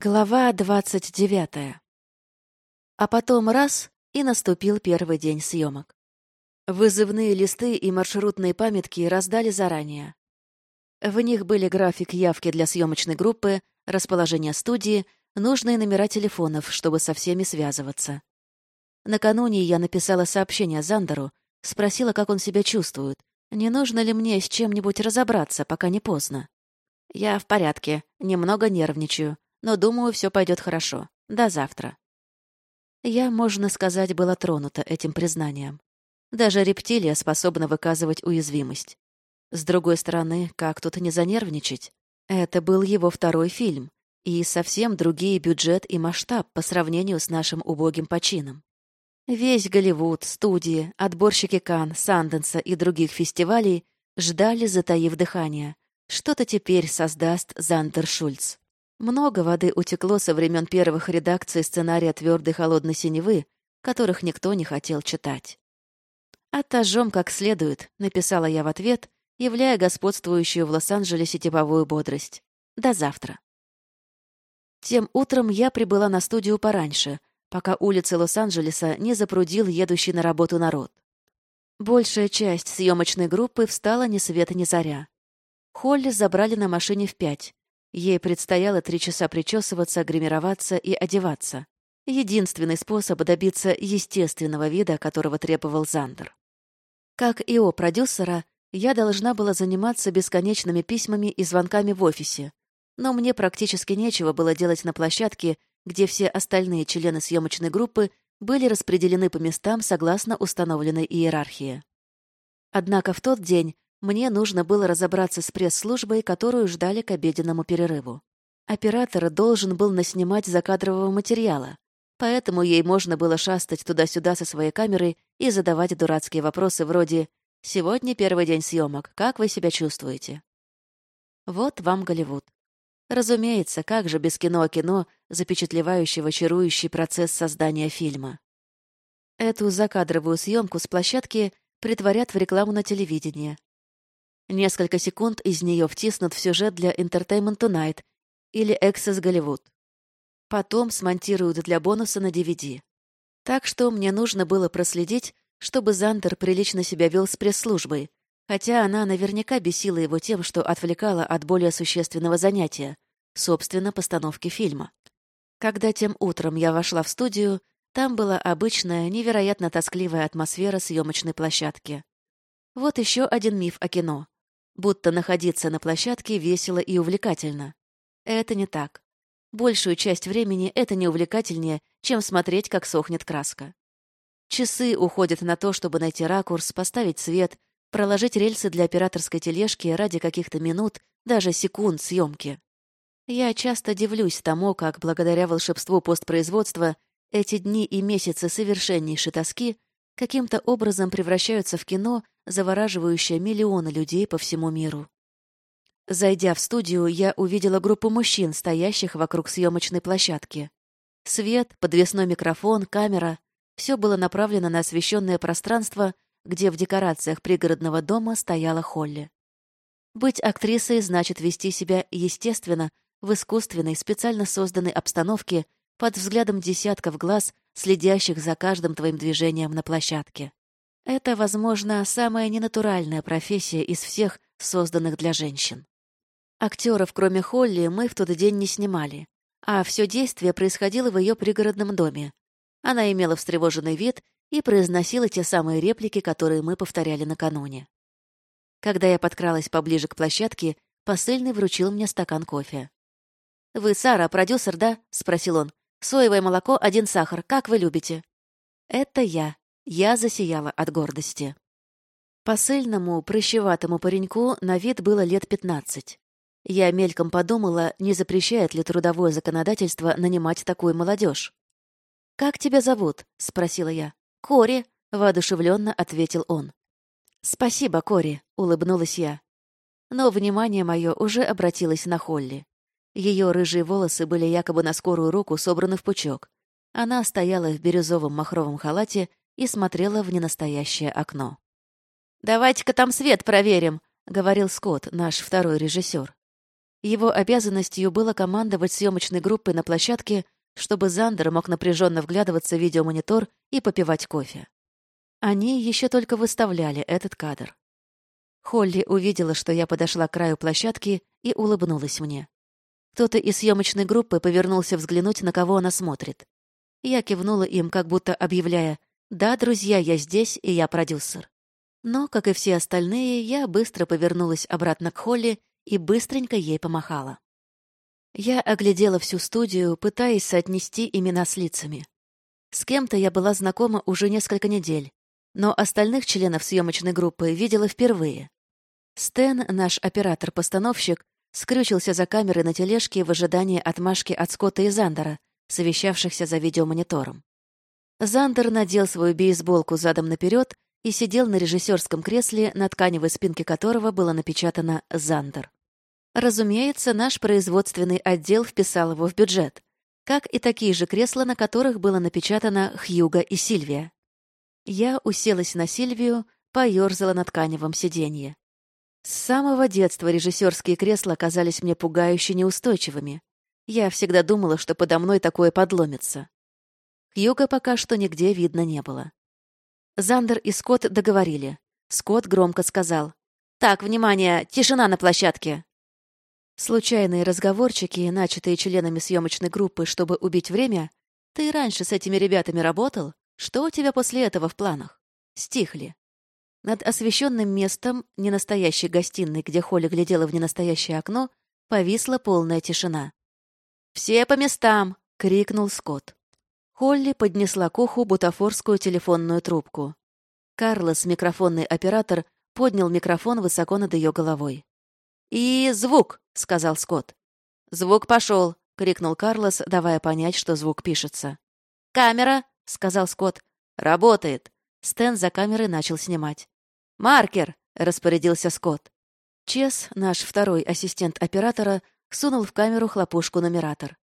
Глава двадцать девятая. А потом раз — и наступил первый день съемок. Вызывные листы и маршрутные памятки раздали заранее. В них были график явки для съемочной группы, расположение студии, нужные номера телефонов, чтобы со всеми связываться. Накануне я написала сообщение Зандеру, спросила, как он себя чувствует, не нужно ли мне с чем-нибудь разобраться, пока не поздно. «Я в порядке, немного нервничаю», но, думаю, все пойдет хорошо. До завтра. Я, можно сказать, была тронута этим признанием. Даже рептилия способна выказывать уязвимость. С другой стороны, как тут не занервничать? Это был его второй фильм, и совсем другие бюджет и масштаб по сравнению с нашим убогим почином. Весь Голливуд, студии, отборщики Кан, Санденса и других фестивалей ждали, затаив дыхание. Что-то теперь создаст Зандер Шульц. Много воды утекло со времен первых редакций сценария «Твердой холодной синевы», которых никто не хотел читать. «Отожжем как следует», — написала я в ответ, являя господствующую в Лос-Анджелесе типовую бодрость. «До завтра». Тем утром я прибыла на студию пораньше, пока улицы Лос-Анджелеса не запрудил едущий на работу народ. Большая часть съемочной группы встала ни света ни заря. Холли забрали на машине в пять, Ей предстояло три часа причесываться, гримироваться и одеваться. Единственный способ добиться естественного вида, которого требовал Зандер. Как и у продюсера, я должна была заниматься бесконечными письмами и звонками в офисе, но мне практически нечего было делать на площадке, где все остальные члены съемочной группы были распределены по местам согласно установленной иерархии. Однако в тот день мне нужно было разобраться с пресс-службой, которую ждали к обеденному перерыву. Оператор должен был наснимать закадрового материала, поэтому ей можно было шастать туда-сюда со своей камерой и задавать дурацкие вопросы вроде «Сегодня первый день съемок. Как вы себя чувствуете?» Вот вам Голливуд. Разумеется, как же без кино о кино, запечатлевающего чарующий процесс создания фильма. Эту закадровую съемку с площадки притворят в рекламу на телевидении, Несколько секунд из нее втиснут в сюжет для Entertainment Tonight или Access Голливуд. Потом смонтируют для бонуса на DVD. Так что мне нужно было проследить, чтобы Зандер прилично себя вел с пресс-службой, хотя она наверняка бесила его тем, что отвлекала от более существенного занятия, собственно, постановки фильма. Когда тем утром я вошла в студию, там была обычная, невероятно тоскливая атмосфера съемочной площадки. Вот еще один миф о кино будто находиться на площадке весело и увлекательно. Это не так. Большую часть времени это не увлекательнее, чем смотреть, как сохнет краска. Часы уходят на то, чтобы найти ракурс, поставить свет, проложить рельсы для операторской тележки ради каких-то минут, даже секунд съемки. Я часто дивлюсь тому, как благодаря волшебству постпроизводства эти дни и месяцы совершеннейшей тоски каким-то образом превращаются в кино, завораживающее миллионы людей по всему миру. Зайдя в студию, я увидела группу мужчин, стоящих вокруг съемочной площадки. Свет, подвесной микрофон, камера — все было направлено на освещенное пространство, где в декорациях пригородного дома стояла Холли. Быть актрисой значит вести себя естественно, в искусственной, специально созданной обстановке, под взглядом десятков глаз, следящих за каждым твоим движением на площадке. Это, возможно, самая ненатуральная профессия из всех, созданных для женщин. Актеров, кроме Холли, мы в тот день не снимали, а все действие происходило в ее пригородном доме. Она имела встревоженный вид и произносила те самые реплики, которые мы повторяли накануне. Когда я подкралась поближе к площадке, посыльный вручил мне стакан кофе. «Вы Сара, продюсер, да?» — спросил он. Соевое молоко, один сахар. Как вы любите?» «Это я». Я засияла от гордости. Посыльному, прыщеватому пареньку на вид было лет пятнадцать. Я мельком подумала, не запрещает ли трудовое законодательство нанимать такую молодежь. «Как тебя зовут?» — спросила я. «Кори», — воодушевленно ответил он. «Спасибо, Кори», — улыбнулась я. Но внимание мое уже обратилось на Холли. Ее рыжие волосы были якобы на скорую руку собраны в пучок. Она стояла в бирюзовом махровом халате и смотрела в ненастоящее окно. «Давайте-ка там свет проверим», — говорил Скотт, наш второй режиссер. Его обязанностью было командовать съемочной группой на площадке, чтобы Зандер мог напряженно вглядываться в видеомонитор и попивать кофе. Они еще только выставляли этот кадр. Холли увидела, что я подошла к краю площадки и улыбнулась мне. Кто-то из съемочной группы повернулся взглянуть, на кого она смотрит. Я кивнула им, как будто объявляя «Да, друзья, я здесь, и я продюсер». Но, как и все остальные, я быстро повернулась обратно к Холли и быстренько ей помахала. Я оглядела всю студию, пытаясь соотнести имена с лицами. С кем-то я была знакома уже несколько недель, но остальных членов съемочной группы видела впервые. Стэн, наш оператор-постановщик, скрючился за камерой на тележке в ожидании отмашки от Скотта и Зандера, совещавшихся за видеомонитором. Зандер надел свою бейсболку задом наперед и сидел на режиссерском кресле, на тканевой спинке которого было напечатано «Зандер». Разумеется, наш производственный отдел вписал его в бюджет, как и такие же кресла, на которых было напечатано «Хьюга» и «Сильвия». Я уселась на Сильвию, поёрзала на тканевом сиденье. С самого детства режиссерские кресла казались мне пугающе неустойчивыми. Я всегда думала, что подо мной такое подломится. Хьюга пока что нигде видно не было. Зандер и Скотт договорили. Скотт громко сказал. «Так, внимание, тишина на площадке!» Случайные разговорчики, начатые членами съемочной группы, чтобы убить время, «Ты раньше с этими ребятами работал? Что у тебя после этого в планах?» Стихли. Над освещенным местом, ненастоящей гостиной, где Холли глядела в ненастоящее окно, повисла полная тишина. «Все по местам!» — крикнул Скотт. Холли поднесла к уху бутафорскую телефонную трубку. Карлос, микрофонный оператор, поднял микрофон высоко над ее головой. «И звук!» — сказал Скотт. «Звук пошел!» — крикнул Карлос, давая понять, что звук пишется. «Камера!» — сказал Скотт. «Работает!» Стэн за камерой начал снимать. «Маркер!» — распорядился Скотт. Чес, наш второй ассистент оператора, сунул в камеру хлопушку-нумератор.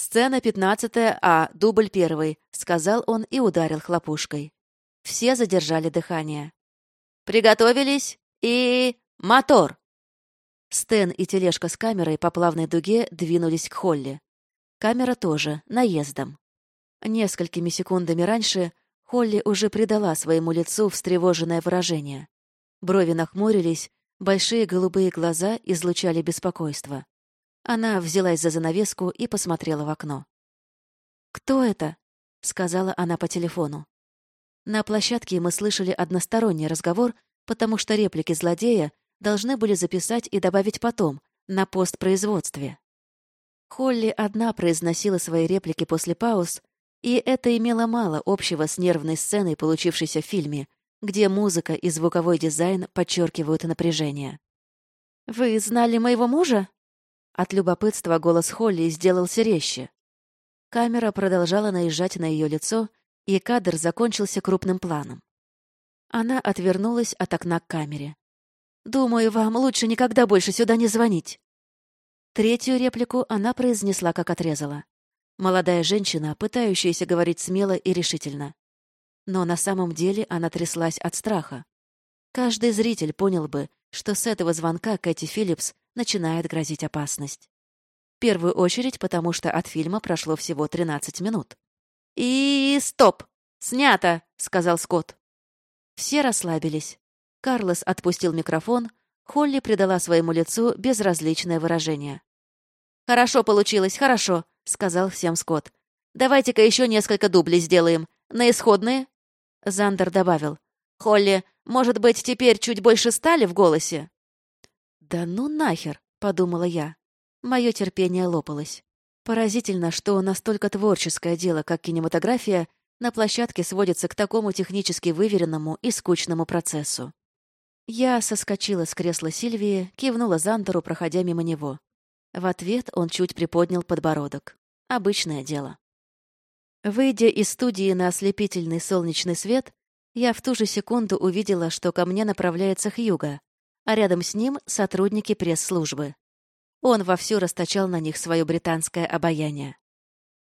«Сцена пятнадцатая, а, дубль первый», — сказал он и ударил хлопушкой. Все задержали дыхание. «Приготовились и... мотор!» Стэн и тележка с камерой по плавной дуге двинулись к Холли. Камера тоже, наездом. Несколькими секундами раньше Холли уже придала своему лицу встревоженное выражение. Брови нахмурились, большие голубые глаза излучали беспокойство. Она взялась за занавеску и посмотрела в окно. «Кто это?» — сказала она по телефону. На площадке мы слышали односторонний разговор, потому что реплики злодея должны были записать и добавить потом, на постпроизводстве. Холли одна произносила свои реплики после пауз, и это имело мало общего с нервной сценой, получившейся в фильме, где музыка и звуковой дизайн подчеркивают напряжение. «Вы знали моего мужа?» От любопытства голос Холли сделался резче. Камера продолжала наезжать на ее лицо, и кадр закончился крупным планом. Она отвернулась от окна к камере. «Думаю, вам лучше никогда больше сюда не звонить». Третью реплику она произнесла, как отрезала. Молодая женщина, пытающаяся говорить смело и решительно. Но на самом деле она тряслась от страха. Каждый зритель понял бы, что с этого звонка Кэти Филлипс начинает грозить опасность. В первую очередь, потому что от фильма прошло всего 13 минут. «И стоп! Снято!» — сказал Скотт. Все расслабились. Карлос отпустил микрофон, Холли придала своему лицу безразличное выражение. «Хорошо получилось, хорошо», — сказал всем Скотт. «Давайте-ка еще несколько дублей сделаем. На исходные?» Зандер добавил. «Холли, может быть, теперь чуть больше стали в голосе?» «Да ну нахер!» — подумала я. Мое терпение лопалось. Поразительно, что настолько творческое дело, как кинематография, на площадке сводится к такому технически выверенному и скучному процессу. Я соскочила с кресла Сильвии, кивнула Зандеру, проходя мимо него. В ответ он чуть приподнял подбородок. Обычное дело. Выйдя из студии на ослепительный солнечный свет, я в ту же секунду увидела, что ко мне направляется Хьюга, а рядом с ним сотрудники пресс-службы. Он вовсю расточал на них свое британское обаяние.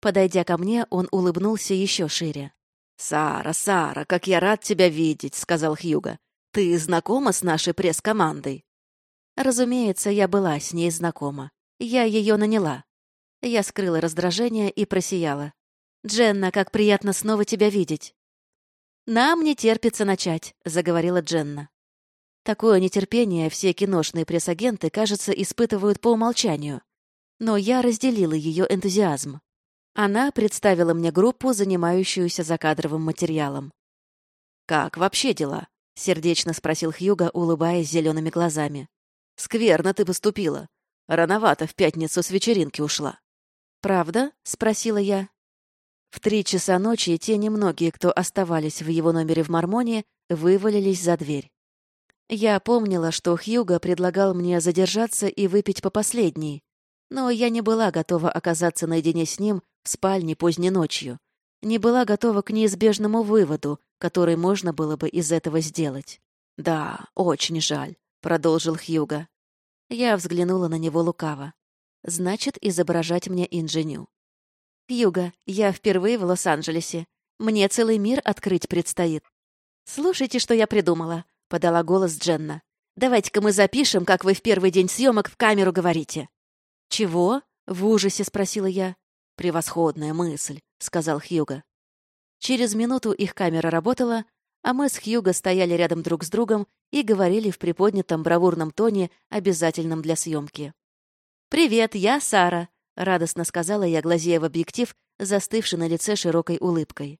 Подойдя ко мне, он улыбнулся еще шире. «Сара, Сара, как я рад тебя видеть», — сказал Хьюга. «Ты знакома с нашей пресс-командой?» Разумеется, я была с ней знакома. Я ее наняла. Я скрыла раздражение и просияла. «Дженна, как приятно снова тебя видеть!» «Нам не терпится начать», — заговорила Дженна. Такое нетерпение все киношные пресс-агенты, кажется, испытывают по умолчанию. Но я разделила ее энтузиазм. Она представила мне группу, занимающуюся закадровым материалом. «Как вообще дела?» — сердечно спросил Хьюга, улыбаясь зелеными глазами. «Скверно ты поступила. Рановато в пятницу с вечеринки ушла». «Правда?» — спросила я. В три часа ночи те немногие, кто оставались в его номере в Мормоне, вывалились за дверь. Я помнила, что Хьюго предлагал мне задержаться и выпить по последней, но я не была готова оказаться наедине с ним в спальне поздней ночью, не была готова к неизбежному выводу, который можно было бы из этого сделать. «Да, очень жаль», — продолжил Хьюго. Я взглянула на него лукаво. «Значит, изображать мне инженю». «Хьюго, я впервые в Лос-Анджелесе. Мне целый мир открыть предстоит». «Слушайте, что я придумала», — подала голос Дженна. «Давайте-ка мы запишем, как вы в первый день съемок в камеру говорите». «Чего?» — в ужасе спросила я. «Превосходная мысль», — сказал Хьюго. Через минуту их камера работала, а мы с Хьюго стояли рядом друг с другом и говорили в приподнятом бравурном тоне, обязательном для съемки. «Привет, я Сара», — радостно сказала я, глазея в объектив, застывший на лице широкой улыбкой.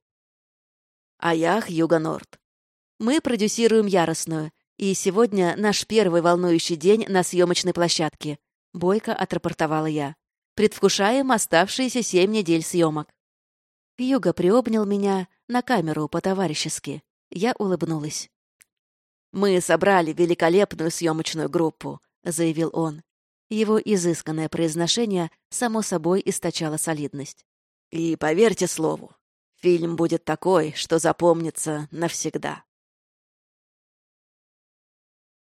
«А я Хьюго Норт. Мы продюсируем «Яростную», и сегодня наш первый волнующий день на съемочной площадке», — бойко отрапортовала я. Предвкушаем оставшиеся семь недель съемок. Юга приобнял меня на камеру по-товарищески. Я улыбнулась. «Мы собрали великолепную съемочную группу», — заявил он. Его изысканное произношение, само собой, источало солидность. «И поверьте слову, фильм будет такой, что запомнится навсегда».